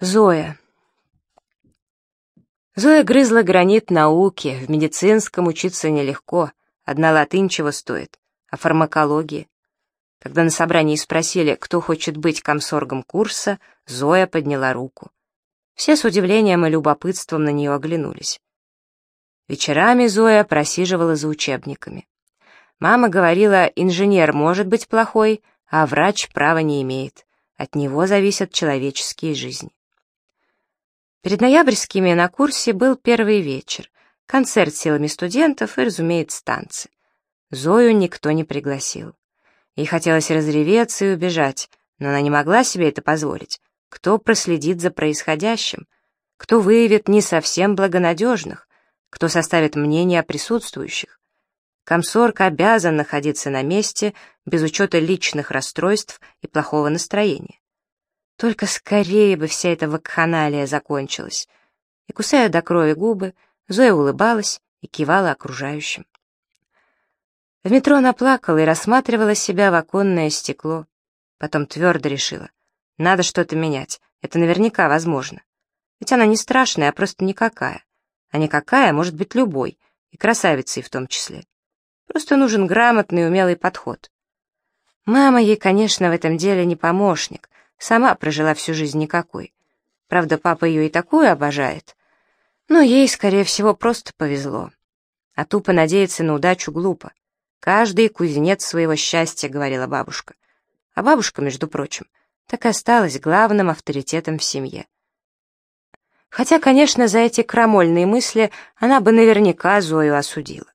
Зоя. Зоя грызла гранит науки, в медицинском учиться нелегко, одна латынь чего стоит, а фармакологии. Когда на собрании спросили, кто хочет быть комсоргом курса, Зоя подняла руку. Все с удивлением и любопытством на нее оглянулись. Вечерами Зоя просиживала за учебниками. Мама говорила, инженер может быть плохой, а врач права не имеет. От него зависят человеческие жизни. Перед ноябрьскими на курсе был первый вечер, концерт силами студентов и, разумеется, танцы. Зою никто не пригласил. Ей хотелось разреветься и убежать, но она не могла себе это позволить. Кто проследит за происходящим? Кто выявит не совсем благонадежных? Кто составит мнение о присутствующих? Комсорг обязан находиться на месте без учета личных расстройств и плохого настроения. Только скорее бы вся эта вакханалия закончилась. И, кусая до крови губы, Зоя улыбалась и кивала окружающим. В метро она плакала и рассматривала себя в оконное стекло. Потом твердо решила. Надо что-то менять. Это наверняка возможно. Ведь она не страшная, а просто никакая. А никакая может быть любой, и красавицей в том числе. Просто нужен грамотный, умелый подход. Мама ей, конечно, в этом деле не помощник, Сама прожила всю жизнь никакой. Правда, папа ее и такую обожает. Но ей, скорее всего, просто повезло. А тупо надеяться на удачу глупо. «Каждый кузнец своего счастья», — говорила бабушка. А бабушка, между прочим, так и осталась главным авторитетом в семье. Хотя, конечно, за эти крамольные мысли она бы наверняка Зою осудила.